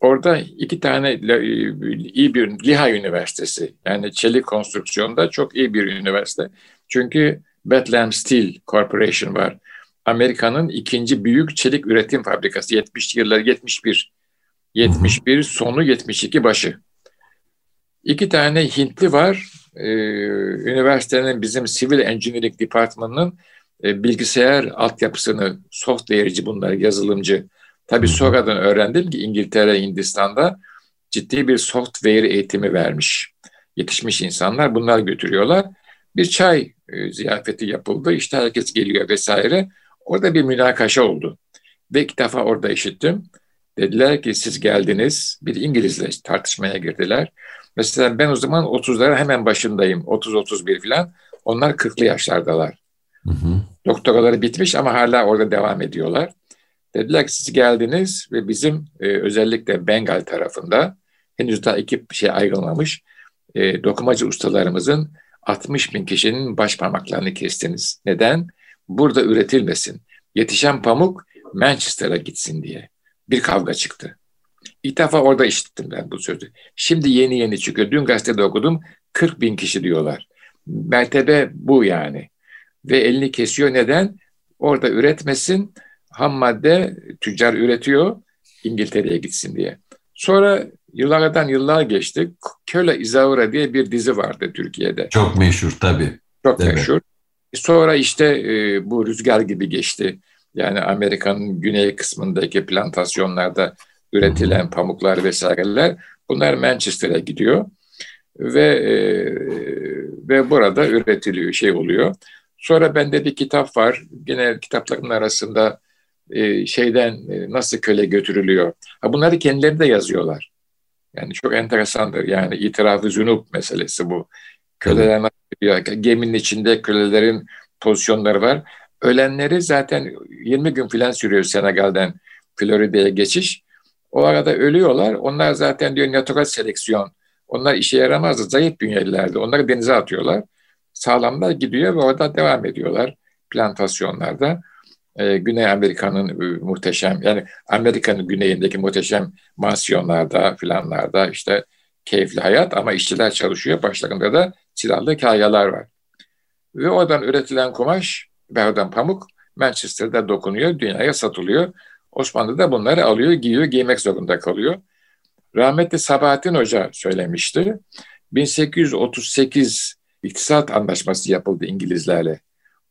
Orada iki tane iyi bir Lehigh Üniversitesi yani çelik konstrüksiyonda çok iyi bir üniversite. Çünkü Bethlehem Steel Corporation var. Amerika'nın ikinci büyük çelik üretim fabrikası 70 yıllar 71. 71 sonu 72 başı. İki tane Hintli var. Ee, üniversitenin bizim Civil Engineering Departmanı'nın e, bilgisayar altyapısını, software'ci bunlar, yazılımcı. Tabii sonradan öğrendim ki İngiltere, Hindistan'da ciddi bir software eğitimi vermiş. Yetişmiş insanlar bunlar götürüyorlar. Bir çay e, ziyafeti yapıldı. İşte herkes geliyor vesaire. Orada bir münakaşa oldu. Ve ilk defa orada işittim. Dediler ki siz geldiniz. Bir İngilizle tartışmaya girdiler. Mesela ben o zaman 30'lara hemen başındayım. 30-31 falan. Onlar 40'lı yaşlardalar. Hı hı. Doktoraları bitmiş ama hala orada devam ediyorlar. Dediler ki siz geldiniz ve bizim e, özellikle Bengal tarafında henüz daha ekip şey ayrılmamış e, dokumacı ustalarımızın 60 bin kişinin baş parmaklarını kestiniz. Neden? Burada üretilmesin. Yetişen pamuk Manchester'a gitsin diye. Bir kavga çıktı. İlk defa orada işittim ben bu sözü. Şimdi yeni yeni çıkıyor. Dün gazetede okudum 40 bin kişi diyorlar. Mertebe bu yani. Ve elini kesiyor. Neden? Orada üretmesin. Ham madde tüccar üretiyor. İngiltere'ye gitsin diye. Sonra yıllardan yıllar geçti. Köle İzaura diye bir dizi vardı Türkiye'de. Çok meşhur tabii. Çok meşhur. Sonra işte e, bu rüzgar gibi geçti. Yani Amerika'nın güney kısmındaki plantasyonlarda üretilen pamuklar vesaireler bunlar Manchester'a gidiyor ve e, ve burada üretiliyor şey oluyor. Sonra bende bir kitap var. Yine kitapların arasında e, şeyden e, nasıl köle götürülüyor. Ha, bunları kendileri de yazıyorlar. Yani çok enteresandır. Yani itirafı zünub meselesi bu. Köleler geminin içinde kölelerin pozisyonları var. Ölenleri zaten 20 gün filan sürüyor Senegal'den Florida'ya geçiş. O arada ölüyorlar. Onlar zaten diyor natural seleksiyon. Onlar işe yaramazdı. Zayıf bünyelilerdi. Onları denize atıyorlar. Sağlamlar gidiyor ve orada devam ediyorlar plantasyonlarda. Ee, Güney Amerika'nın e, muhteşem yani Amerika'nın güneyindeki muhteşem mansiyonlarda filanlarda işte keyifli hayat ama işçiler çalışıyor. Başlarında da silahlı kayalar var. Ve oradan üretilen kumaş ve oradan pamuk Manchester'da dokunuyor, dünyaya satılıyor. Osmanlı da bunları alıyor, giyiyor, giymek zorunda kalıyor. Rahmetli Sabahattin Hoca söylemişti. 1838 iktisat anlaşması yapıldı İngilizlerle.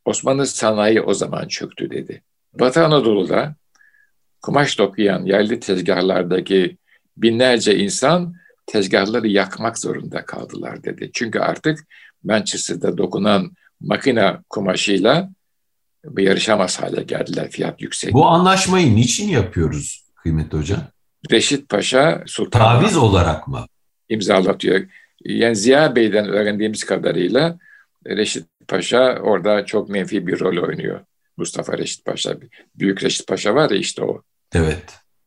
Osmanlı sanayi o zaman çöktü dedi. Batı Anadolu'da kumaş dokuyan yerli tezgahlardaki binlerce insan tezgahları yakmak zorunda kaldılar dedi. Çünkü artık Manchester'da dokunan makine kumaşıyla yarışamaz hale geldiler fiyat yüksek. Bu anlaşmayı niçin yapıyoruz kıymetli hocam? Reşit Paşa Sultan Taviz olarak mı? imzalatıyor. Yani Ziya Bey'den öğrendiğimiz kadarıyla Reşit Paşa orada çok menfi bir rol oynuyor. Mustafa Reşit Paşa. Büyük Reşit Paşa var ya işte o. Evet.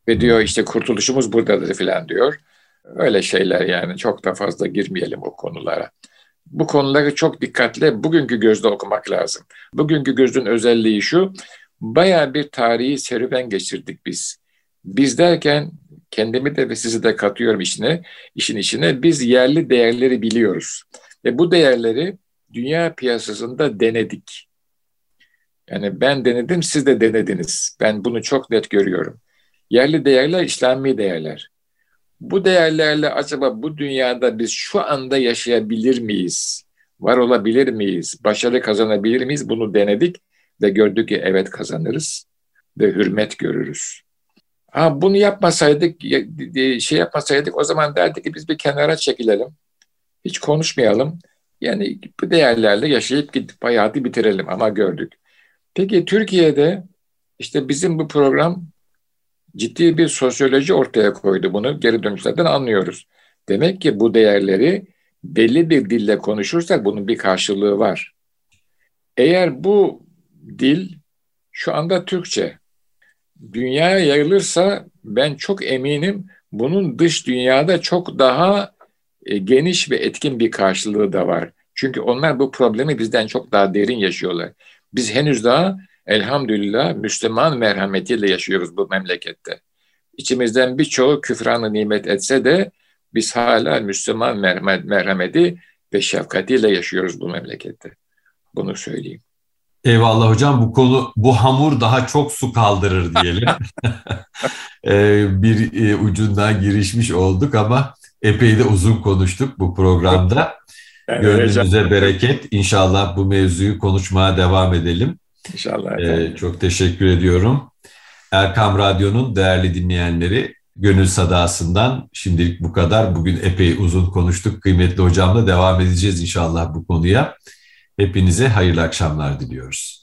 Ve diyor işte kurtuluşumuz buradadır filan diyor. Öyle şeyler yani çok da fazla girmeyelim o konulara. Bu konuları çok dikkatle bugünkü gözle okumak lazım. Bugünkü gözün özelliği şu, baya bir tarihi serüven geçirdik biz. Biz derken kendimi de ve sizi de katıyorum işine, işin içine. Biz yerli değerleri biliyoruz. Ve bu değerleri dünya piyasasında denedik. Yani ben denedim, siz de denediniz. Ben bunu çok net görüyorum. Yerli değerler İslami değerler. Bu değerlerle acaba bu dünyada biz şu anda yaşayabilir miyiz? Var olabilir miyiz? Başarı kazanabilir miyiz? Bunu denedik ve gördük ki evet kazanırız ve hürmet görürüz. Ha bunu yapmasaydık, şey yapmasaydık o zaman derdik ki biz bir kenara çekilelim. Hiç konuşmayalım. Yani bu değerlerle yaşayıp gidip hayatı bitirelim ama gördük. Peki Türkiye'de işte bizim bu program ciddi bir sosyoloji ortaya koydu bunu. Geri dönüşlerden anlıyoruz. Demek ki bu değerleri belli bir dille konuşursak bunun bir karşılığı var. Eğer bu dil şu anda Türkçe dünyaya yayılırsa ben çok eminim bunun dış dünyada çok daha e, geniş ve etkin bir karşılığı da var. Çünkü onlar bu problemi bizden çok daha derin yaşıyorlar. Biz henüz daha elhamdülillah Müslüman merhametiyle yaşıyoruz bu memlekette. İçimizden birçoğu küfranı nimet etse de biz hala Müslüman merhameti ve şefkatiyle yaşıyoruz bu memlekette. Bunu söyleyeyim. Eyvallah hocam bu konu bu hamur daha çok su kaldırır diyelim. Ee, bir e, ucundan girişmiş olduk ama epey de uzun konuştuk bu programda. Yani Gönlünüze bereket. İnşallah bu mevzuyu konuşmaya devam edelim. İnşallah. Ee, çok teşekkür ediyorum. Erkam Radyo'nun değerli dinleyenleri Gönül Sadası'ndan şimdilik bu kadar. Bugün epey uzun konuştuk. Kıymetli hocamla devam edeceğiz inşallah bu konuya. Hepinize hayırlı akşamlar diliyoruz.